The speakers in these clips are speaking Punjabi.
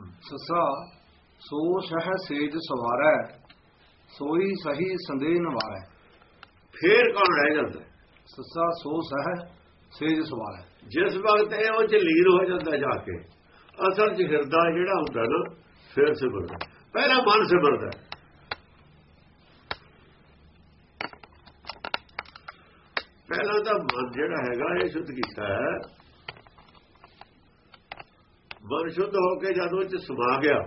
ਸਸਾ ਸੋ ਸਹ ਸੇਜ ਸਵਾਰੈ ਸੋਈ ਸਹੀ ਸੰਦੇਹ ਨਵਾਰੈ। ਫੇਰ ਕੌਣ ਰਹਿ ਜਾਂਦਾ? ਸਸਾ ਸੋ ਸਹ ਸੇਜ ਸਵਾਰੈ। ਜਿਸ ਵਕਤ ਇਹ ਉਹ ਚ ਲੀਨ ਹੋ ਜਾਂਦਾ ਜਾ ਕੇ ਅਸਲ ਚ ਹਿਰਦਾ ਜਿਹੜਾ ਹੁੰਦਾ ਨਾ ਫੇਰ ਸਿਮਰਦਾ। ਪਹਿਲਾਂ ਮਨ ਸਿਮਰਦਾ। ਪਹਿਲਾਂ ਤਾਂ ਮਨ ਜਿਹੜਾ ਹੈਗਾ ਇਹ ਸ਼ੁੱਧ ਕੀਤਾ ਹੈ। ਮਨ ਸ਼ੁੱਧ ਹੋ ਕੇ ਜਦੋਂ ਚ ਸਮਾ ਗਿਆ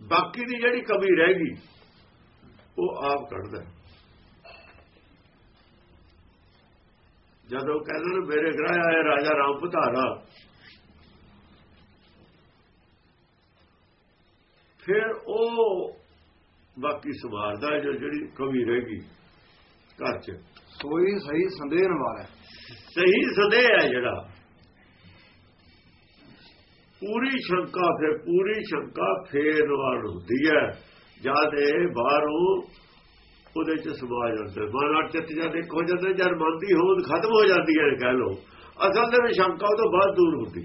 ਬਾਕੀ ਦੀ ਜਿਹੜੀ ਕਮੀ ਰਹਿ ਗਈ ਉਹ ਆਪ ਕੱਢਦਾ। ਜਦੋਂ ਕਹਿੰਦੇ ਨੇ ਮੇਰੇ ਗ੍ਰਹਿ ਆਏ ਰਾਜਾ ਰਾਮ ਪਧਾਰਾ ਫਿਰ ਉਹ ਬਾਕੀ ਸਮਾਰਦਾ ਹੈ ਜੋ ਜਿਹੜੀ ਕਮੀ ਰਹਿ ਗਈ ਘਰ 'ਚ। ਸੋਈ ਸਹੀ ਸੰਦੇਹ ਨਵਾਰੈ ਸਹੀ ਸੰਦੇਹ ਹੈ ਜਿਹੜਾ। ਪੂਰੀ ਸ਼ੰਕਾ ਫਿਰ, ਪੂਰੀ ਸ਼ੰਕਾ ਫੇਰ ਵਾਰ ਹੁੰਦੀ ਹੈ। ਜਦ ਇਹ ਬਾਹਰੋਂ ਉਹਦੇ ਚ ਸਮਾ ਜਾਂਦਾ ਮਨ ਅਰ ਚਿੱਤ ਜਦ ਇੱਕ ਹੋ ਜਾਂਦਾ ਜਦ ਮਨ ਦੀ ਹੋਂਦ ਖਤਮ ਹੋ ਜਾਂਦੀ ਹੈ ਕਹਿ ਲੋ ਅਸਲ ਦੇ ਵਿੱਚ ਸ਼ੰਕਾ ਉਹ ਤੋਂ ਬਾਅਦ ਦੂਰ ਹੁੰਦੀ।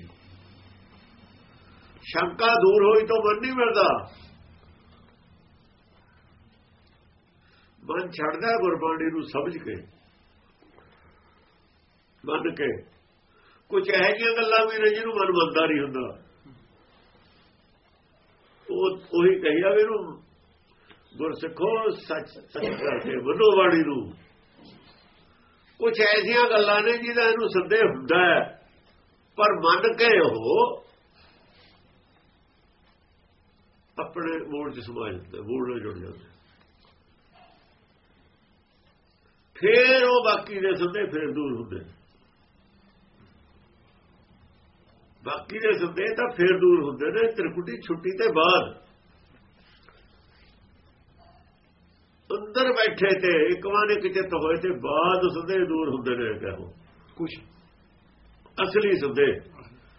ਸ਼ੰਕਾ ਦੂਰ ਹੋਈ ਤਾਂ ਮਨ ਨਹੀਂ ਮਿਲਦਾ। ਮਨ ਛੱਡਦਾ ਗੁਰਬਾਣੀ ਨੂੰ ਸਮਝ ਕੇ, ਮੰਨ ਕੇ। ਕੁਝ ਇਹੋ ਜਿਹੀਆਂ ਗੱਲਾਂ ਵੀ ਨੇ ਜਿਹਨੂੰ ਮਨ ਮੰਨਦਾ ਨਹੀਂ ਹੁੰਦਾ। ਉਹ ਉਹੀ ਕਹੀਆ ਵੀ ਇਹਨੂੰ ਗੁਰਸਿੱਖੋ ਸੱਚ ਸੱਚ ਕਰਕੇ ਬੁੱਧੋ ਬਾਣੀ ਨੂੰ। ਕੁਝ ਐਸੀਆਂ ਗੱਲਾਂ ਨੇ ਜਿਹਦਾ ਇਹਨੂੰ ਸੰਦੇਹ ਹੁੰਦਾ ਹੈ। ਪਰ ਮੰਨ ਕੇ ਉਹ ਆਪਣੇ ਮੂਲ ਚ ਸਮਾ ਜਾਂਦਾ ਮੂਲ ਨਾਲ ਜੁੜ ਜਾਂਦਾ। ਫੇਰ ਉਹ ਬਾਕੀ ਦੇ ਸੰਦੇਹ ਫੇਰ ਦੂਰ ਹੁੰਦੇ ਨੇ। ਬਾਕੀ ਦੇ ਸੰਦੇਹ ਤਾਂ ਫੇਰ ਦੂਰ ਹੁੰਦੇ ਨੇ ਤ੍ਰਿਕੁਟੀ ਛੁੱਟੀ ਤੇ ਬਾਅਦ। ਅੰਦਰ ਬੈਠੇ ਤੇ ਇੱਕ ਵਾਰ ਇੱਕ ਚਿੱਤ ਹੋਏ ਤੇ ਬਾਅਦ ਸੰਦੇਹ ਦੂਰ ਹੁੰਦੇ ਨੇ ਕਹੋ ਕੁਛ। ਅਸਲੀ ਸੰਦੇਹ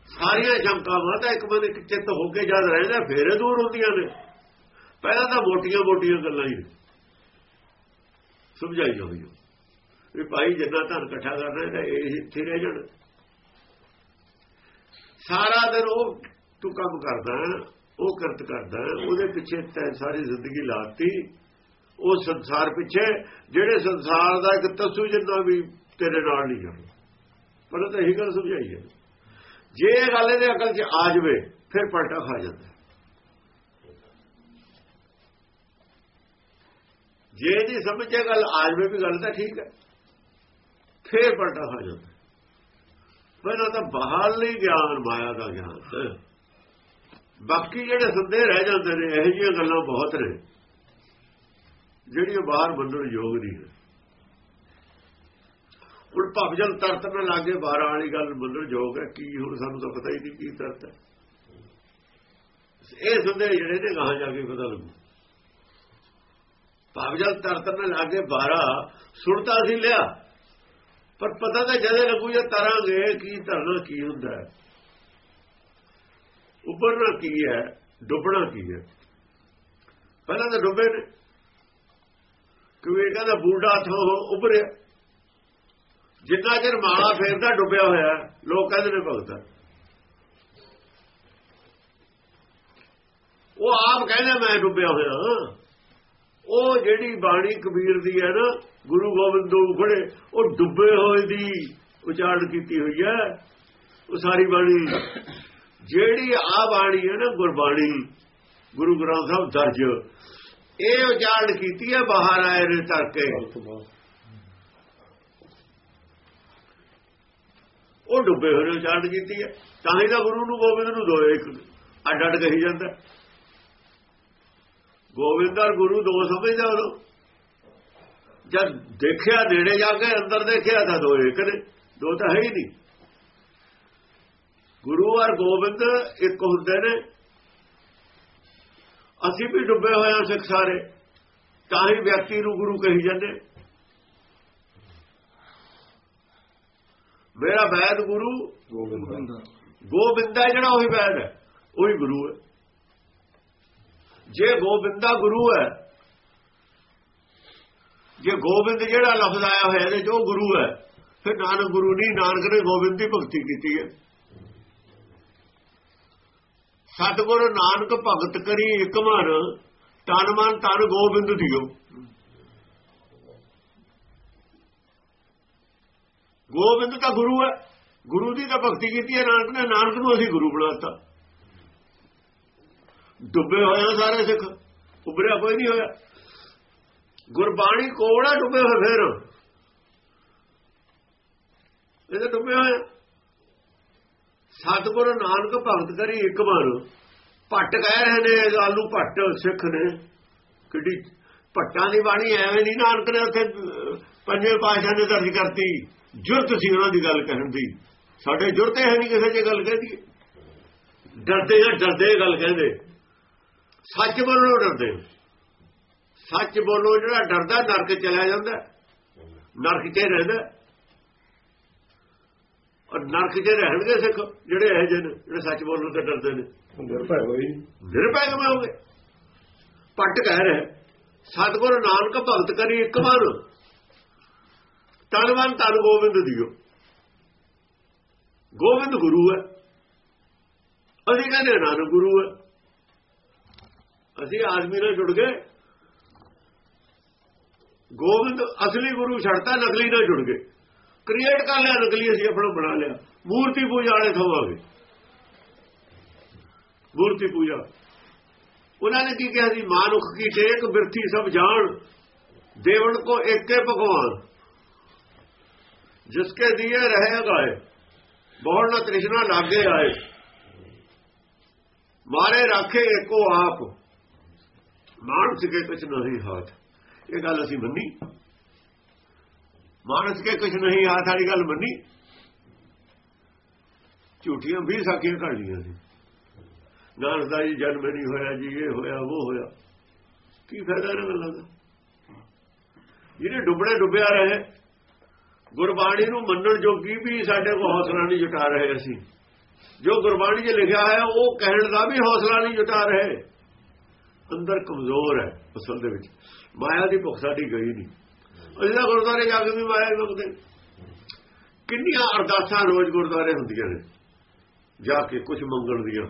ਸਾਰੀਆਂ ਸ਼ੰਕਾਵਾਂ ਤਾਂ ਇੱਕ ਵਾਰ ਇੱਕ ਚਿੱਤ ਹੋ ਕੇ ਜਦ ਰਹਿੰਦਾ ਫੇਰੇ ਦੂਰ ਹੁੰਦੀਆਂ ਨੇ। ਪਹਿਲਾਂ ਤਾਂ ਮੋਟੀਆਂ-ਮੋਟੀਆਂ ਗੱਲਾਂ ਹੀ। ਸਮਝਾਈ ਹੋਈ ਵੀ। ਭਾਈ ਜਿੰਨਾ ਧਨ ਇਕੱਠਾ ਕਰਨਾ ਹੈ ਇਹ ਇੱਥੇ ਰਹਿ ਜਾਣ। ਸਾਰਾ ਦਿਨ ਉਹ ਤੂੰ ਕੰਮ ਕਰਦਾ, ਉਹ ਕਰਤ ਕਰਦਾ, ਉਹਦੇ ਪਿੱਛੇ ਤੈਂ ਸਾਰੀ ਜ਼ਿੰਦਗੀ ਲਾਤੀ। ਉਹ ਸੰਸਾਰ ਪਿੱਛੇ, ਜਿਹੜੇ ਸੰਸਾਰ ਦਾ ਇੱਕ ਤਸੂ ਜਿੰਨਾ ਵੀ ਤੇਰੇ ਨਾਲ ਨਹੀਂ ਜਾਣਾ ਪਰ ਤਾਂ ਇਹੀ ਗੱਲ ਸਮਝਾਈ ਹੈ। ਜੇ ਇਹ ਗੱਲ ਇਹਦੇ ਅਕਲ 'ਚ ਆ ਜਾਵੇ, ਫਿਰ ਪਲਟਾ ਖਾ ਜਾਂਦਾ। ਜੇ ਇਹਦੀ ਸਮਝ ਗੱਲ ਆ ਜਾਵੇ ਵੀ ਗੱਲ ਤਾਂ ਠੀਕ ਹੈ, ਫਿਰ ਪਲਟਾ ਖਾ ਜਾਂਦਾ। ਪਹਿਲਾਂ ਤਾਂ ਬਾਹਰਲੀ ਗਿਆਨ, ਮਾਇਆ ਦਾ ਗਿਆਨ। ਬਾਕੀ ਜਿਹੜੇ ਸੰਦੇਹ ਰਹਿ ਜਾਂਦੇ ਨੇ, ਇਹੋ ਜਿਹੀਆਂ ਗੱਲਾਂ ਬਹੁਤ ਨੇ। ਜਿਹੜੀਆਂ ਬਾਹਰ ਮੰਨਣ ਯੋਗ ਨਹੀਂ ਹੈ। ਹੁਣ ਭਵਜਲ ਤਰਤ ਨਾਲ ਲਾਗੇ ਬਾਹਰ ਵਾਲੀ ਗੱਲ ਮੰਨਣ ਯੋਗ ਹੈ। ਕੀ ਹੁਣ ਸਾਨੂੰ ਤਾਂ ਪਤਾ ਹੀ ਨਹੀਂ ਕੀ ਤਰਤ ਹੈ। ਇਹ ਸੰਦੇਹ ਜਿਹੜੇ ਨੇ ਕਹਾਂ ਜਾ ਕੇ ਪਤਾ ਲੱਗੂ। ਭਵਜਲ ਤਰਤ ਨਾਲ ਲਾਗੇ, ਬਾਰਾ ਸੁਣਤਾ ਸੀ ਲਿਆ। ਪਰ ਪਤਾ ਤਾਂ ਜਦੇ ਲੱਗੂ ਜੇ ਤਰਾਂਗੇ ਕੀ ਧਰਨਾ ਕੀ ਹੁੰਦਾ ਹੈ। ਉੱਪਰਨਾ ਕੀ ਹੈ, ਡੁੱਬਣਾ ਕੀ ਹੈ। ਪਹਿਲਾਂ ਤਾਂ ਡੁੱਬੇ ਨੇ। ਕਿਉਂਕਿ ਕਹਿੰਦਾ ਬੂਢਾ ਥੋ ਉੱਭਰਿਆ। ਜਿੰਨਾ ਚਿਰ ਮਾਲਾ ਫੇਰਦਾ ਡੁੱਬਿਆ ਹੋਇਆ, ਲੋਕ ਕਹਿੰਦੇ ਨੇ ਭਗਤਾ। ਉਹ ਆਪ ਕਹਿੰਦਾ ਮੈਂ ਡੁੱਬਿਆ ਹੋਇਆ, ਹਾਂ। ਉਹ ਜਿਹੜੀ ਬਾਣੀ ਕਬੀਰ ਦੀ ਹੈ ਨਾ, ਗੁਰੂ ਗੋਬਿੰਦ ਤੋਂ ਫੜੇ ਉਹ ਡੁੱਬੇ ਹੋਏ ਦੀ ਉਚਾਰਨ ਕੀਤੀ ਹੋਈ ਹੈ। ਉਹ ਸਾਰੀ ਬਾਣੀ। ਜਿਹੜੀ ਆ ਬਾਣੀ ਹੈ ਨਾ, ਗੁਰਬਾਣੀ, ਗੁਰੂ ਗ੍ਰੰਥ ਸਾਹਿਬ ਦਰਜ। ਇਹ ਉਚਾਰਨ ਕੀਤੀ ਹੈ ਬਾਹਰ ਆਏ ਨੇ ਤਰਕੇ ਉਹ ਡੁੱਬੇ ਹੋਏ ਨੇ ਉਚਾਰਨ ਕੀਤੀ ਹੈ। ਤਾਂ ਹੀ ਤਾਂ ਗੁਰੂ ਨੂੰ ਗੋਬਿੰਦ ਨੂੰ ਦੋ ਇੱਕ ਅੱਡ ਅੱਡ ਕਹੀ ਜਾਂਦਾ। ਗੋਬਿੰਦ ਔਰ ਗੁਰੂ ਦੋ ਸਮਝਦਾ ਉਹਨੂੰ ਜਦ ਦੇਖਿਆ ਨੇੜੇ ਜਾ ਕੇ ਅੰਦਰ ਦੇਖਿਆ ਤਾਂ ਦੋ ਇੱਕ ਨੇ ਦੋ ਤਾਂ ਹੈ ਹੀ ਨਹੀਂ। ਗੁਰੂ ਔਰ ਗੋਬਿੰਦ ਇੱਕ ਹੁੰਦੇ ਨੇ। ਅਸੀਂ ਵੀ ਡੁੱਬੇ ਹੋਏ ਹਾਂ ਸਿੱਖ ਸਾਰੇ ਤਾਂ ਹੀ ਵਿਅਕਤੀ ਨੂੰ ਗੁਰੂ ਕਹੀ ਜਾਂਦੇ। ਮੇਰਾ ਵੈਦ ਗੁਰੂ ਗੋਬਿੰਦ। ਗੋਬਿੰਦਾ ਜਿਹੜਾ ਉਹੀ ਵੈਦ ਹੈ ਉਹੀ ਗੁਰੂ ਹੈ। ਜੇ ਗੋਬਿੰਦਾ ਗੁਰੂ ਹੈ, ਜੇ ਗੋਬਿੰਦ ਜਿਹੜਾ ਲਫ਼ਜ਼ ਆਇਆ ਹੋਇਆ ਇਹਦੇ ਜੋ ਗੁਰੂ ਹੈ, ਫਿਰ ਨਾਨਕ ਗੁਰੂ ਨਹੀਂ, ਨਾਨਕ ਨੇ ਗੋਬਿੰਦ ਦੀ ਭਗਤੀ ਕੀਤੀ ਹੈ। ਸਤਿਗੁਰ ਨਾਨਕ ਭਗਤ ਕਰੀ ਇੱਕ ਮਨ, ਤਨ ਮਨ ਤਨ ਗੋਬਿੰਦ ਦਿਓ। ਗੋਬਿੰਦ ਤਾਂ ਗੁਰੂ ਹੈ, ਗੁਰੂ ਦੀ ਤਾਂ ਭਗਤੀ ਕੀਤੀ ਹੈ, ਨਾਨਕ ਨੇ, ਨਾਨਕ ਨੂੰ ਅਸੀਂ ਗੁਰੂ ਬਣਾਤਾ। ਡੁੱਬੇ ਹੋਏ ਆ ਸਾਰੇ ਸਿੱਖ। ਉਭਰਿਆ ਕੋਈ ਨਹੀਂ ਹੋਇਆ। ਗੁਰਬਾਣੀ ਕੋੜਾ ਡੁੱਬੇ ਹੋਏ ਫੇਰ। ਇਹ ਡੁੱਬੇ ਹੋਏ ਆ। ਨਾਨਕ ਭਗਤ ਕਰੀ ਇੱਕ ਵਾਰ। ਭੱਟ ਕਹਿ ਰਹੇ ਨੇ ਇਹ ਗੱਲ ਨੂੰ ਭੱਟ ਸਿੱਖ ਨੇ। ਕਿੱਡੀ ਭੱਟਾਂ ਦੀ ਬਾਣੀ ਐਵੇਂ ਨਹੀਂ ਨਾਨਕ ਨੇ ਉੱਥੇ ਅਹ, ਪੰਜਵੇਂ ਪਾਸ਼ਾ ਨੇ ਦਰਜ ਕਰਤੀ। ਜੁਰਤ ਸੀ ਉਹਨਾਂ ਦੀ ਗੱਲ ਕਹਿਣ ਦੀ। ਸਾਡੇ ਜੁਰਤ ਹੈ ਨਹੀਂ ਕਿਸੇ ਦੀ ਗੱਲ ਕਹਦੀ ਡਰਦੇ ਜਾਂ ਡਰਦੇ ਗੱਲ ਕਹਿੰਦੇ। ਸੱਚ ਬੋਲਣੋਂ ਡਰਦੇ ਸੱਚ ਬੋਲੋ ਜਿਹੜਾ ਡਰਦਾ ਨਰਕ ਚਲਾ ਜਾਂਦਾ। ਨਰਕ 'ਚ ਹੀ ਰਹਿੰਦਾ। ਔਰ ਨਰਕ 'ਚ ਰਹਿਣਗੇ ਸਿੱਖ ਜਿਹੜੇ ਇਹ ਜਿਹੇ ਨੇ ਜਿਹੜੇ ਸੱਚ ਬੋਲਣ ਤੋਂ ਡਰਦੇ ਨੇ। ਨਿਰਭੈ ਹੋਈ ਨਿਰਭੈ ਕਿਵੇਂ ਹੋਗੇ? ਪੱਟ ਕਹਿ ਰਿਹਾ। ਸਤਿਗੁਰ ਨਾਨਕ ਭਗਤ ਕਰੀ ਇੱਕ ਵਾਰ। ਤਨਵਨ ਤਨ ਗੋਬਿੰਦ ਦਿਓ। ਗੋਬਿੰਦ ਗੁਰੂ ਹੈ। ਅਸੀਂ ਕਹਿੰਦੇ ਨਾਨਕ ਗੁਰੂ ਹੈ। ਅਸੀਂ ਆਦਮੀ ਨਾਲ ਜੁੜ ਗਏ। ਗੋਬਿੰਦ ਅਸਲੀ ਗੁਰੂ ਛੱਡਤਾ, ਨਕਲੀ ਨਾਲ ਜੁੜ ਗਏ। ਕ੍ਰੀਏਟ ਕਰ ਲਿਆ, ਨਕਲੀ ਅਸੀਂ ਆਪਣਾ ਬਣਾ ਲਿਆ। ਮੂਰਤੀ ਪੂਜਾ ਵਾਲੇ ਥੋਵਾਂਗੇ ਮੂਰਤੀ ਪੂਜਾ। ਉਹਨਾਂ ਨੇ ਕੀ ਕਿਹਾ ਸੀ? ਮਾਨੁਖ ਕੀ ਟੇਕ ਬਿਰਥੀ ਸਭ ਜਾਣ। ਦੇਵਨ ਕੋ ਏਕੇ ਭਗਵਾਨ। ਜਿਸਕੇ ਦੀਏ ਰਹੇ ਗਾਏ ਬਹੁਤ ਨਾ ਤ੍ਰਿਸ਼ਨਾ ਲਾਗੇ ਆਏ। ਮਾਰੇ ਰਾਖੇ ਏਕੋ ਆਪ। ਮਾਨਸ ਕੇ ਕੁਛ ਨਹੀਂ ਹਾਥ। ਇਹ ਗੱਲ ਅਸੀਂ ਮੰਨੀ। ਮਾਨਸ ਕੇ ਕੁਛ ਨਹੀਂ ਹਾਥ ਵਾਲੀ ਗੱਲ ਮੰਨੀ। ਝੂਠੀਆਂ ਵੀ ਸਾਖੀਆਂ ਕੱਢ ਲਈਆਂ ਸੀ। ਨਾਨਕ ਦਾ ਜੀ ਜਨਮ ਨਹੀਂ ਹੋਇਆ ਜੀ, ਇਹ ਹੋਇਆ, ਉਹ ਹੋਇਆ। ਕੀ ਫਾਇਦਾ ਇਹਨਾਂ ਗੱਲਾਂ ਦਾ? ਜਿਹਨੇ ਡੁੱਬੜੇ ਡੁੱਬਿਆ ਰਹੇ, ਗੁਰਬਾਣੀ ਨੂੰ ਮੰਨਣ ਜੋਗੀ ਵੀ ਸਾਡੇ ਕੋਲ ਹੌਸਲਾ ਨਹੀਂ ਜੁਟਾ ਰਹੇ ਅਸੀਂ। ਜੋ ਗੁਰਬਾਣੀ 'ਚ ਲਿਖਿਆ ਹੈ, ਉਹ ਕਹਿਣ ਦਾ ਵੀ ਹੌਸਲਾ ਨਹੀਂ ਜੁਟਾ ਰਹੇ। ਅੰਦਰ ਕਮਜ਼ੋਰ ਹੈ ਅਸਲ ਦੇ ਵਿੱਚ। ਮਾਇਆ ਦੀ ਭੁੱਖ ਸਾਡੀ ਗਈ ਨਹੀਂ। ਅਸੀਂ ਤਾਂ ਗੁਰਦੁਆਰੇ ਜਾ ਕੇ ਵੀ ਮਾਇਆ ਹੀ ਮੰਗਦੇ ਕਿੰਨੀਆਂ ਅਰਦਾਸਾਂ ਰੋਜ਼ ਗੁਰਦੁਆਰੇ ਹੁੰਦੀਆਂ ਨੇ। ਜਾ ਕੇ ਕੁਝ ਮੰਗਣ ਦੀਆਂ।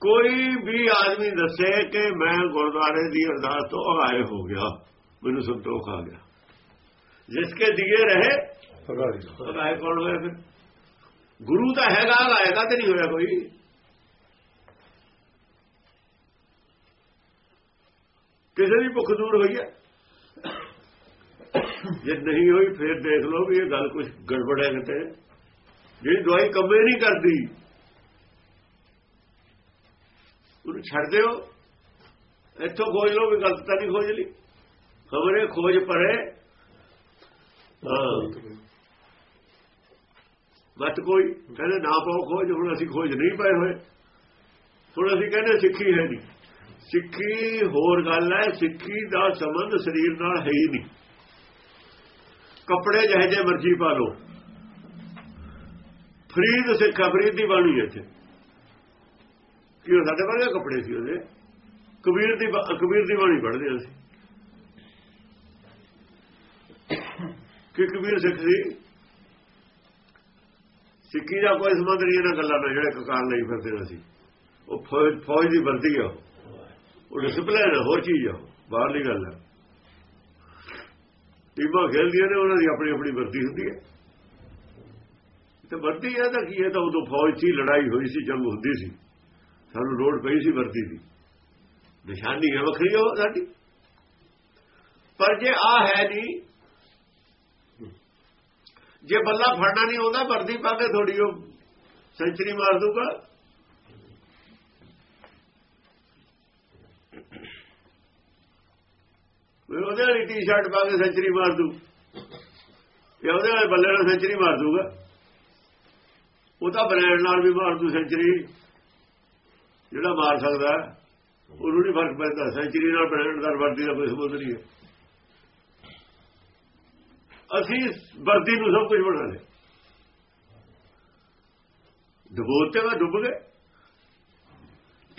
ਕੋਈ ਵੀ ਆਦਮੀ ਦੱਸੇ ਕਿ ਮੈਂ ਗੁਰਦੁਆਰੇ ਦੀ ਅਰਦਾਸ ਤੋਂ ਅਗਾਏ ਹੋ ਗਿਆ। ਮੈਨੂੰ ਸੰਤੋਖ ਆ ਗਿਆ। ਜਿਸ ਕੇ ਦਿਏ ਰਹੇ ਅਗਾਏ ਕੌਣ ਹੋਇਆ ਫਿਰ? ਗੁਰੂ ਤਾਂ ਹੈਗਾ ਅਗਾਏਗਾ ਤੇ ਨਹੀਂ ਹੋਇਆ ਕੋਈ? ਕਿਸੇ ਦੀ ਭੁੱਖ ਦੂਰ ਹੋਈ ਹੈ। ਜੇ ਨਹੀਂ ਹੋਈ, ਫਿਰ ਦੇਖ ਲਓ ਵੀ ਇਹ ਗੱਲ ਕੁਝ ਗੜਬੜ ਹੈ ਕਿਤੇ। ਜਿਹੜੀ ਦਵਾਈ ਕੰਮੇ ਨਹੀਂ ਕਰਦੀ, ਉਹਨੂੰ ਛੱਡ ਦਿਓ। ਇੱਥੋਂ ਖੋਜ ਲਓ ਵੀ ਗਲਤ ਤਾਂ ਨਹੀਂ ਖੋਜ ਲਈ। ਖਬਰੇ ਖੋਜ ਪਰੇ। ਮਤ ਕੋਈ। ਕਹਿੰਦੇ ਨਾ ਪਾਓ ਖੋਜ, ਹੁਣ ਅਸੀਂ ਖੋਜ ਨਹੀਂ ਪਾਏ ਹੋਏ। ਹੁਣ ਅਸੀਂ ਕਹਿੰਦੇ ਸਿੱਖੀ ਹੈ ਨਹੀਂ। ਸਿੱਖੀ ਹੋਰ ਗੱਲ ਹੈ, ਸਿੱਖੀ ਦਾ ਸੰਬੰਧ ਸਰੀਰ ਨਾਲ ਹੈ ਹੀ ਨਹੀਂ। ਕੱਪੜੇ ਜਿਹੇ ਜਿਹੇ ਮਰਜ਼ੀ ਪਾ ਲਓ। ਫਰੀਦ ਸਿੱਖਾ ਫਰੀਦ ਦੀ ਬਾਣੀ ਹੈ ਇੱਥੇ। ਕਿ ਸਾਡੇ ਵਰਗੇ ਕੱਪੜੇ ਸੀ ਉਹਦੇ? ਕਬੀਰ ਦੀ ਕਬੀਰ ਦੀ ਬਾਣੀ ਪੜ੍ਹਦੇ ਅਸੀਂ। ਕਿ ਕਬੀਰ ਸਿੱਖ ਸੀ? ਸਿੱਖੀ ਦਾ ਕੋਈ ਸੰਬੰਧ ਨਹੀਂ ਇਹਨਾਂ ਗੱਲਾਂ ਨਾਲ ਜਿਹੜੇ ਕਕਾਰ ਲਈ ਫਿਰਦੇ ਅਸੀਂ। ਉਹ ਫੌਜ ਫੌਜ ਦੀ ਵਰਦੀ ਆ ਉਹ ਡਿਸਪਲਿਨ ਹੈ, ਹੋਰ ਚੀਜ਼ ਆ। ਬਾਹਰਲੀ ਗੱਲ ਹੈ। ਟੀਮਾਂ ਖੇਲਦੀਆਂ ਨੇ, ਉਹਨਾਂ ਦੀ ਆਪਣੀ ਆਪਣੀ ਵਰਦੀ ਹੁੰਦੀ ਹੈ। ਤੇ ਵਰਦੀ ਹੈ ਤਾਂ ਕੀ ਹੈ? ਤਾਂ ਉਦੋਂ ਫੌਜ ਸੀ ਲੜਾਈ ਹੋਈ ਸੀ, ਜੰਗ ਹੁੰਦੀ ਸੀ। ਸਾਨੂੰ ਲੋੜ ਪਈ ਸੀ ਵਰਦੀ ਦੀ। ਨਿਸ਼ਾਨੀ ਹੈ ਵੱਖਰੀ ਹੋ ਸਾਡੀ। ਪਰ ਜੇ ਆ ਹੈ ਨਹੀਂ ਜੇ ਬੱਲਾ ਫੜਨਾ ਨਹੀਂ ਆਉਂਦਾ, ਵਰਦੀ ਪਾ ਕੇ ਥੋੜੀ ਉਹ ਸੈਂਚਰੀ ਮਾਰ ਦੂਗਾ ਉਹ ਉਹਦੇ ਵਾਲੀ ਟੀ-ਸ਼ਰਟ ਪਾ ਕੇ ਸੈਂਚਰੀ ਮਾਰ ਦੂ ਇਹ ਉਹਦੇ ਵਾਲੇ ਬੱਲੇ ਨਾਲ ਸੈਂਚਰੀ ਮਾਰ ਦੂਗਾ ਉਹ ਤਾਂ ਬ੍ਰੈਂਡ ਨਾਲ ਵੀ ਮਾਰ ਦੂ ਸੈਂਚਰੀ ਜਿਹੜਾ ਮਾਰ ਸਕਦਾ, ਉਹਨੂੰ ਨਹੀਂ ਫ਼ਰਕ ਪੈਂਦਾ। ਸੈਂਚਰੀ ਨਾਲ ਬ੍ਰਾਂਡ ਦਾ ਵਰਦੀ ਦਾ ਕੋਈ ਸੰਬੰਧ ਨਹੀਂ ਹੈ। ਅਸੀਂ ਵਰਦੀ ਨੂੰ ਸਭ ਕੁਝ ਬਣਾ ਲਿਆ। ਡੁਬੋਤੇ ਵਾ ਡੁੱਬ ਗਏ।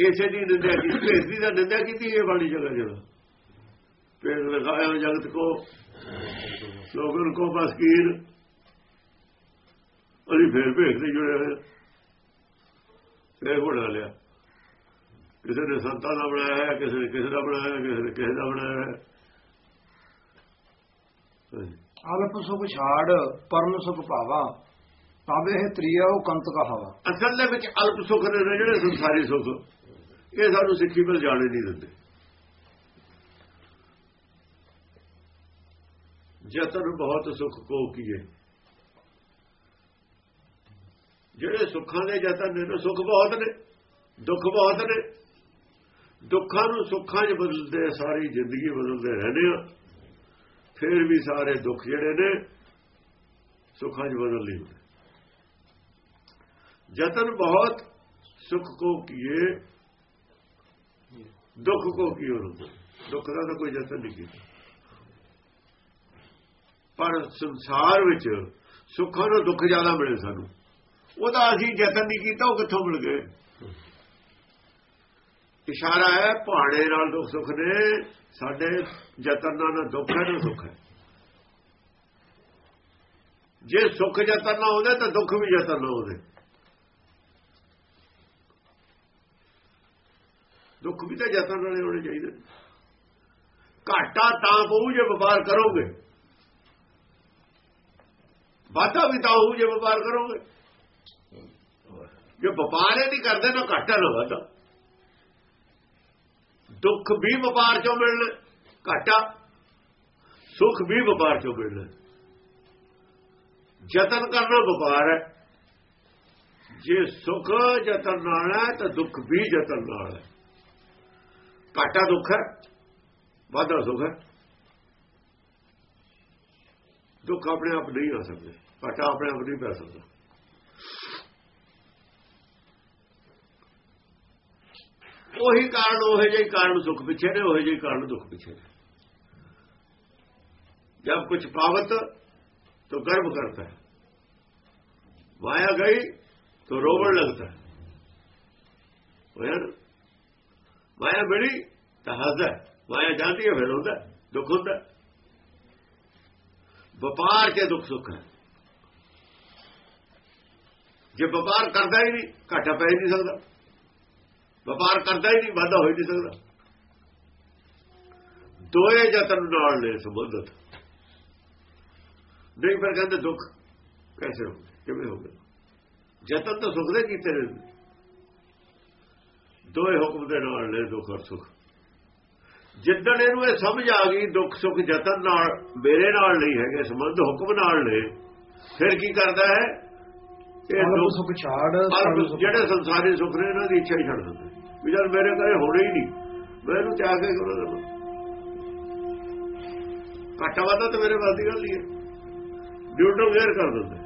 ਇਸੇ ਦੀ ਨਿੰਦਿਆ ਕੀਤੀ ਭੇਦ ਦੀ ਨਿੰਦਿਆ ਕੀਤੀ, ਇਹ ਵਾਲੀ ਜਗ੍ਹਾ ਜਗ੍ਹਾ ਭੇਦ ਲਗਾਇਆ ਜਗਤ ਕੋ ਲੋਗਨ ਕੋ ਬਸਕੀਰ ਅਸੀਂ ਫੇਰ ਭੇਦ ਦੇ ਜੁੜੇ ਹੋਏ ਫੇਰ ਬਣਾ ਲਿਆ। ਕਿਸੇ ਨੇ ਸੰਤਾਂ ਦਾ ਬਣਾਇਆ ਹੈ ਕਿਸੇ ਨੇ ਕਿਸੇ ਦਾ ਬਣਾਇਆ ਹੈ ਕਿਸੇ ਨੇ ਕਿਸੇ ਦਾ ਬਣਾਇਆ ਹੈ। ਅਲਪ ਸੁਖ ਛਾੜ ਪਰਮ ਸੁਖ ਭਾਵਾ। ਤਬ ਇਹ ਤ੍ਰਿਆ ਉਹ ਕੰਤ ਕਹਾਵਾ। ਅਸਲ ਦੇ ਵਿੱਚ ਅਲਪ ਸੁਖ ਨੇ ਜਿਹੜੇ ਸੰਸਾਰੀ ਸੁਖ ਇਹ ਸਾਨੂੰ ਸਿੱਖੀ ਵੱਲ ਜਾਣੇ ਨਹੀਂ ਦਿੰਦੇ। ਜਤਨ ਬਹੁਤ ਸੁਖ ਕੋ ਕੀਏ ਜਿਹੜੇ ਸੁੱਖਾਂ ਦੇ ਜਤਨ ਨੇ ਨਾ ਸੁਖ ਬਹੁਤ ਨੇ, ਦੁੱਖ ਬਹੁਤ ਨੇ, ਦੁੱਖਾਂ ਨੂੰ ਸੁੱਖਾਂ 'ਚ ਬਦਲਦੇ ਸਾਰੀ ਜ਼ਿੰਦਗੀ ਬਦਲਦੇ ਰਹਿੰਦੇ ਆ। ਫਿਰ ਵੀ ਸਾਰੇ ਦੁੱਖ ਜਿਹੜੇ ਨੇ, ਸੁੱਖਾਂ 'ਚ ਬਦਲ ਨਹੀਂ ਹੁੰਦੇ। ਜਤਨ ਬਹੁਤ ਸੁਖ ਕੋ ਕੀਏ ਦੁੱਖ ਕੋ ਕੀਓ ਰੁਕੋ ਦੁੱਖ ਦਾ ਤਾਂ ਕੋਈ ਜਤਨ ਨਹੀਂ ਕੀਤਾ। ਪਰ ਸੰਸਾਰ ਵਿੱਚ ਸੁੱਖਾਂ ਨੂੰ ਦੁੱਖ ਜ਼ਿਆਦਾ ਮਿਲੇ ਸਾਨੂੰ। ਉਹਦਾ ਅਸੀਂ ਯਤਨ ਨਹੀਂ ਕੀਤਾ, ਉਹ ਕਿੱਥੋਂ ਮਿਲ ਗਏ? ਇਸ਼ਾਰਾ ਹੈ ਪਹਾੜੇ ਨਾਲ ਦੁੱਖ ਸੁੱਖ ਨੇ, ਸਾਡੇ ਯਤਨ ਨਾਲ ਦੁੱਖ ਹੈ, ਨਾ ਸੁੱਖ ਹੈ। ਜੇ ਸੁੱਖ ਯਤਨ ਨਾ ਹੁੰਦੇ ਤਾਂ ਦੁੱਖ ਵੀ ਯਤਨ ਨਾ ਹੁੰਦੇ ਦੁੱਖ ਵੀ ਤਾਂ ਯਤਨ ਨਾਲੇ ਹੋਣੇ ਚਾਹੀਦੇ ਘਾਟਾ ਤਾਂ ਪਊ ਜੇ ਵਪਾਰ ਕਰੋਗੇ। ਵਾਧਾ ਵੀ ਤਾਂ ਹੋਊ ਜੇ ਵਪਾਰ ਕਰੋਗੇ। ਜੇ ਵਪਾਰ ਹੀ ਨਹੀਂ ਕਰਦੇ ਨਾ ਘਾਟਾ ਨਾ ਵਾਧਾ। ਦੁੱਖ ਵੀ ਵਪਾਰ ਚੋਂ ਮਿਲਣਾ ਘਾਟਾ ਸੁੱਖ ਵੀ ਵਪਾਰ ਚੋਂ ਮਿਲਣਾ ਯਤਨ ਕਰਨਾ ਵਪਾਰ ਹੈ। ਜੇ ਸੁਖ ਯਤਨ ਨਾਲ ਹੈ ਤਾਂ ਦੁੱਖ ਵੀ ਯਤਨ ਨਾਲ ਹੈ। ਘਾਟਾ ਦੁੱਖ ਹੈ, ਵਾਧਾ ਸੁਖ ਹੈ। ਦੁੱਖ ਆਪਣੇ ਆਪ ਨਹੀਂ ਆ ਸਕਦੇ ਘਾਟਾ ਆਪਣੇ ਆਪ ਨਹੀਂ ਪੈ ਸਕਦਾ ਉਹੀ ਕਾਰਨ ਉਹ ਜਿਹੇ ਕਾਰਨ ਸੁਖ ਪਿੱਛੇ ਨੇ ਉਹ ਜਿਹੇ ਕਾਰਨ ਦੁੱਖ ਪਿੱਛੇ ਨੇ जब कुछ पावत तो गर्व करता है माया गई तो रोवण लगता है होया ना माया मिली तो हंसदा है माया जाती है फिर होता है दुख होता है ਵਪਾਰ ਚ ਦੁੱਖ ਸੁੱਖ ਹੈ ਜੇ ਵਪਾਰ ਕਰਦਾ ਹੀ ਨਹੀਂ, ਘਾਟਾ ਪੈ ਹੀ ਨਹੀਂ ਸਕਦਾ। ਵਪਾਰ ਕਰਦਾ ਹੀ ਨਹੀਂ, ਵਾਧਾ ਹੋ ਹੀ ਨਹੀਂ ਸਕਦਾ। ਦੋਏ ਯਤਨ ਨਾਲ ਨੇ ਸੰਬੰਧਤ। ਨਹੀਂ, ਫਿਰ ਕਹਿੰਦੇ ਦੁੱਖ ਕੈਸੇ ਹੋ ਕਿਵੇਂ ਹੋ ਗਏ ਯਤਨ ਤਾਂ ਸੁਖ ਦੇ ਕੀਤੇ ਨੇ। ਦੋਏ ਹੁਕਮ ਦੇ ਨਾਲ ਨੇ ਦੁੱਖ ਔਰ ਸੁਖ। ਜਿੱਦਣ ਇਹਨੂੰ ਇਹ ਸਮਝ ਆ ਗਈ ਦੁੱਖ ਸੁੱਖ ਯਤਨ ਨਾਲ ਮੇਰੇ ਨਾਲ ਨਹੀਂ ਹੈਗੇ ਸੰਬੰਧ ਹੁਕਮ ਨਾਲ ਨੇ ਫਿਰ ਕੀ ਕਰਦਾ ਹੈ? ਇਹ ਦੁੱਖ ਸੁਖ ਛਾੜ ਜਿਹੜੇ ਸੰਸਾਰੀ ਸੁੱਖ ਨੇ ਇਹਨਾਂ ਦੀ ਇੱਛਾ ਹੀ ਛੱਡ ਦਿੰਦੇ। ਵੀ ਜਦ ਮੇਰੇ ਘਰੇ ਹੋਣੇ ਹੀ ਨਹੀਂ। ਮੈਂ ਇਹਨੂੰ ਤਿਆਗ ਕੇ ਕਿਉਂ ਦੇਵਾਂ? ਘਾਟਾ ਤਾਂ ਮੇਰੇ ਵੱਲ ਦੀ ਗੱਲ ਹੀ ਹੈ। ਨਿਊਟਰਲ ਗੇਅਰ ਕਰ ਦਿੰਦੇ।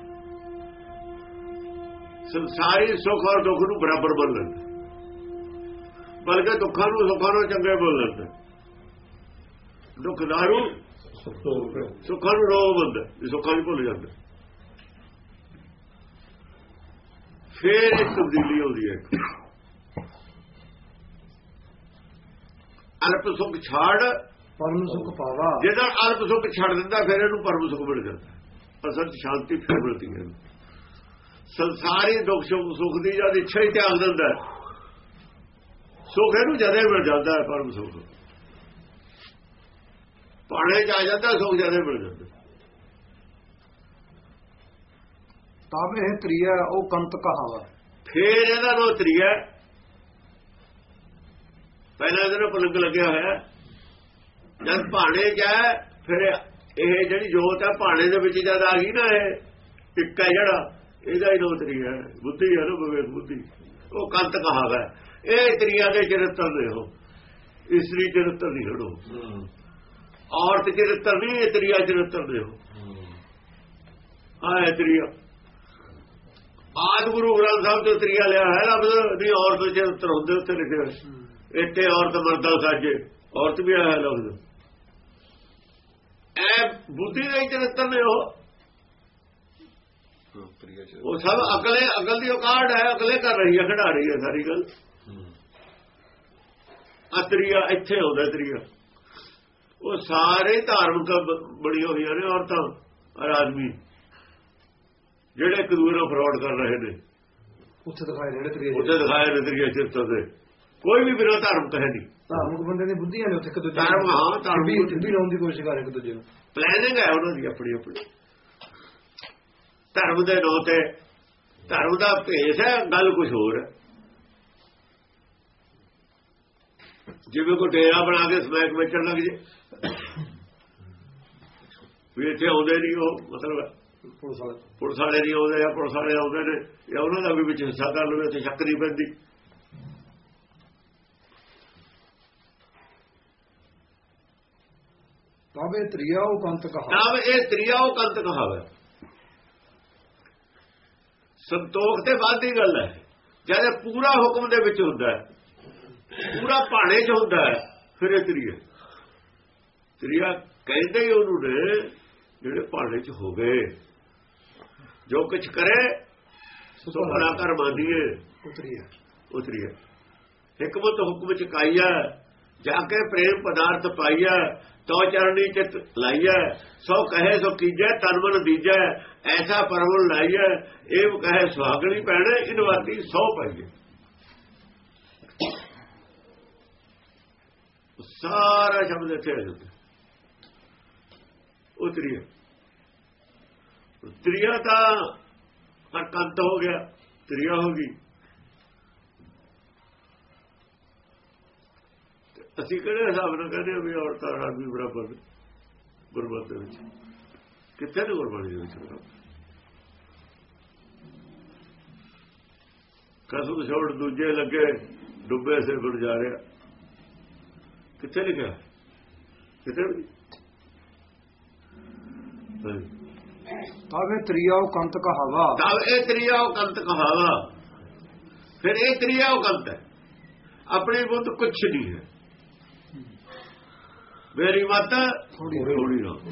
ਸੰਸਾਰੀ ਸੁੱਖ ਔਰ ਦੁੱਖ ਨੂੰ ਬਰਾਬਰ ਬਣ ਲੈਂਦੇ ਬਲਕਿ ਦੁੱਖਾਂ ਨੂੰ ਸੁੱਖਾਂ ਨੂੰ ਚੰਗੇ ਬੋਲ ਲੈਂਦੇ ਦੁੱਖ ਦਾਰੂ ਸੁੱਖਾਂ ਨੂੰ ਰੋਗ ਬੰਦਾ ਸੁੱਖਾਂ ਨੂੰ ਭੁੱਲ ਜਾਂਦਾ। ਫੇਰ ਇੱਕ ਤਬਦੀਲੀ ਆਉਂਦੀ ਹੈ। ਅਲਪ ਸੁਖ ਛਾੜ ਪਰਮ ਸੁਖ ਪਾਵਾ। ਜਿਹਦਾ ਅਲਪ ਸੁਖ ਛੱਡ ਦਿੰਦਾ ਫਿਰ ਇਹਨੂੰ ਪਰਮ ਸੁਖ ਮਿਲ ਜਾਂਦਾ। ਅਸਲ 'ਚ ਸ਼ਾਂਤੀ ਫਿਰ ਮਿਲਦੀ ਹੈ। ਸੰਸਾਰੀ ਦੁੱਖ ਸੁੱਖ ਸੁਖ ਦੀ ਜਦ ਇੱਛਾ ਹੀ ਤਿਆਗ ਦਿੰਦਾ ਸੁਖ ਇਹਨੂੰ ਜਦੇ ਮਿਲ ਜਾਂਦਾ ਹੈ ਪਰਮ ਸੁਖ। ਪਾਣੇ ਚ ਆ ਜਾਂਦਾ ਸੁਖ ਜਦੇ ਮਿਲ ਜਾਂਦਾ। ਤਬ ਇਹ ਤ੍ਰਿਆ ਉਹ ਕੰਤ ਕਹਾਵਾ ਫੇਰ ਇਹਦਾ ਨੋ ਤਰੀਆ ਪਹਿਲਾਂ ਇਹਦੇ ਨਾਲ ਪਲੰਗ ਲੱਗਿਆ ਹੋਇਆ ਜਦ ਭਾਣੇ ਚ ਹੈ ਫਿਰ ਇਹ ਜਿਹੜੀ ਜੋਤ ਹੈ ਭਾਣੇ ਦੇ ਵਿੱਚ ਜਦ ਆ ਗਈ ਨਾ ਇਹ ਇੱਕ ਹੈ ਜਿਹੜਾ ਇਹਦਾ ਹੀ ਨੋ ਤਰੀਆ ਬੁੱਧੀ ਹੈ ਨਾ ਵਿਵੇਕ ਬੁੱਧੀ। ਉਹ ਕੰਤ ਕਹਾਵਾ ਇਹ ਤਰੀਆ ਦੇ ਚਰਿੱਤਰ ਨੇ ਹੋ ਇਸਰੀ ਚਰਿੱਤਰ ਨਹੀਂ ਹੜੋ ਔਰਤ ਚਰਿੱਤਰ ਨਹੀਂ ਇਹ ਤਰੀਆ ਚਰਿੱਤਰ ਦੇ ਹੋ। ਹਾਂ। ਇਹ ਤਰੀਆ ਆਦ ਗੁਰੂ ਗ੍ਰੰਥ ਸਾਹਿਬ ਤੋਂ ਤਰੀਆ ਲਿਆ ਹੈ ਲਫ਼ਜ਼ ਨਹੀਂ ਔਰਤ ਦੇ ਚਰਿੱਤਰ ਹੁੰਦੇ ਉੱਤੇ ਲਿਖੇ ਹੋਏ ਇੱਥੇ ਔਰਤ ਮਰਦਾ ਸਾਜੇ ਔਰਤ ਵੀ ਆਇਆ ਲਫ਼ਜ਼ ਐ ਬੁੱਧੀ ਦੇ ਚਰਿੱਤਰ ਨੇ ਉਹ ਉਹ ਸਭ ਅਕਲੇ ਅਕਲ ਦੀ ਔਕਾੜ ਹੈ ਅਕਲੇ ਕਰ ਰਹੀ ਹੈ ਖੜਾ ਰਹੀ ਹੈ ਸਾਰੀ ਗੱਲ। ਅਤਰੀਆ ਇੱਥੇ ਹੁੰਦਾ ਤਰੀਆ ਉਹ ਸਾਰੇ ਧਾਰਮਿਕ ਬ- ਬਣੀ ਹੋਈਆਂ ਨੇ ਔਰਤਾਂ ਔਰ ਆਦਮੀ। ਜਿਹੜੇ ਇੱਕ ਦੂਜੇ ਨਾਲ ਫਰਾਡ ਕਰ ਰਹੇ ਨੇ। ਉੱਥੇ ਦਿਖਾਏ ਜਿਹੜੇ ਤ੍ਰਿਆ ਉੱਥੇ ਦਿਖਾਇਆ ਨੇ ਤਰੀਆ ਚਿੱਤਰ ਦੇ ਕੋਈ ਵੀ ਬਿਨਾਂ ਧਰਮ ਕਹੇ ਨਹੀਂ। ਧਾਰਮਿਕ ਬੰਦੇ ਦੀ ਬੁੱਧੀਆਂ ਨੇ ਉੱਥੇ ਇੱਕ ਦੂਜੇ ਧਰਮ ਹਾਂ ਧਰਮ ਵੀ ਵੀ ਲਾਉਣ ਦੀ ਕੋਸ਼ਿਸ਼ ਕਰ ਇੱਕ ਦੂਜੇ ਨੂੰ। ਪਲੈਨਿੰਗ ਹੈ ਉਹਨਾਂ ਦੀ ਆਪਣੀ ਆਪਣੀ। ਧਰਮ ਦੇ ਨਾਂ ਤੇ ਧਰਮ ਦਾ ਭੇਸ ਹੈ ਗੱਲ ਕੁਝ ਹੋਰ ਹੈ। ਜਿਵੇਂ ਕੋ ਡੇਰਾ ਬਣਾ ਕੇ ਸਮੈਕ ਵੇਚਣ ਲੱਗ ਜੇ। ਵੀ ਇੱਥੇ ਆਉਂਦੇ ਨਹੀਂ ਉਹ ਮਤਲਬ ਪੁਲਿਸ ਵਾਲੇ। ਪੁਲਿਸ ਵਾਲੇ ਨਹੀਂ ਆਉਂਦੇ ਆ ਪੁਲਿਸ ਵਾਲੇ ਆਉਂਦੇ ਨੇ ਜਾਂ ਉਹਨਾਂ ਦਾ ਵੀ ਵਿੱਚ ਹਿੱਸਾ ਕਰ ਲਵੇ ਤੇ ਸ਼ੱਕ ਨਹੀਂ ਪੈਂਦੀ। ਤਾਵੇ ਤ੍ਰਿਆ ਉਹ ਕੰਤ ਕਹਾ ਤਾਂ ਇਹ ਤ੍ਰਿਆ ਉਹ ਕੰਤ ਕਹਾਵੇ? ਸੰਤੋਖ ਤੇ ਬਾਅਦ ਦੀ ਗੱਲ ਹੈ। ਜਦ ਪੂਰਾ ਹੁਕਮ ਦੇ ਵਿੱਚ ਹੁੰਦਾ ਹੈ ਪੂਰਾ ਭਾਣੇ 'ਚ ਹੁੰਦਾ ਹੈ ਫਿਰ ਇਹ ਤ੍ਰਿਆ। ਤ੍ਰਿਆ ਕਹਿੰਦੇ ਹੀ ਉਹਨੂੰ ਨੇ ਜਿਹੜੇ ਭਾਣੇ 'ਚ ਹੋ ਗਏ। ਜੋ ਕੁਝ ਕਰੇ ਸੋ ਬੜਾ ਕਰ ਮੰਨੀਏ ਉਤਰੀਆ ਉਤਰੀਏ ਹਕਮਤ ਹੁਕਮ ਚ ਕਾਈਆ ਜਾ ਕੇ ਪ੍ਰੇਮ ਪਦਾਰਥ ਪਾਈਆ ਤੋ ਚਰਣੀ ਚਿਤ ਲਾਈਆ ਸੋ ਕਹੇ ਸੋ ਕੀਜੈ ਤਨ ਮਨ ਦੀਜੈ ਐਸਾ ਪਰਵਲ ਲਾਈਆ ਇਹ ਕਹੇ ਸੁਹਾਗਣੀ ਪੈਣੇ ਇਨਵਾਤੀ ਸੋ ਪਾਈਏ ਸਾਰਾ ਸ਼ਬਦ ਇੱਥੇ ਆ ਜਾਂਦਾ। ਉਤਰੀਆ ਉਤਰੀਆ ਤਾਂ ਅਕੰਤ ਹੋ ਗਿਆ, ਤ੍ਰਿਆ ਹੋ ਗਈ। ਅਸੀਂ ਕਿਹੜੇ ਹਿਸਾਬ ਨਾਲ ਕਹਿੰਦੇ ਹਾਂ ਵੀ ਔਰਤਾਂ ਨਾਲ ਵੀ ਬਰਾਬਰ ਨੇ ਦੇ ਵਿੱਚ? ਕਿੱਥੇ ਨੇ ਗੁਰਬਾਣੀ ਦੇ ਵਿੱਚ ਬਰਾਬਰ ਕਸਮ ਛੋੜ ਦੂਜੇ ਲੱਗੇ, ਡੁੱਬੇ ਸੇ ਗੁਰ ਜਾ ਰਿਹਾ ਕਿੱਥੇ ਲਿਖਿਆ? ਨਹੀਂ। ਤਾਵੇ ਤ੍ਰਿਆ ਉਹ ਕੰਤ ਕਹਾਵਾ। ਤਾਂ ਇਹ ਤ੍ਰਿਆ ਉਹ ਕੰਤ ਕਹਾਵਾ। ਫਿਰ ਇਹ ਤ੍ਰਿਆ ਉਹ ਕੰਤ ਹੈ। ਆਪਣੀ ਬੁੱਧ ਕੁਛ ਨਹੀਂ ਹੈ। ਮੇਰੀ ਮਤ ਥੋੜੀ ਥੋੜੀ ਨਾ।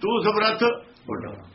ਤੂੰ ਸਮਰੱਥ। ਵੱਡਾ।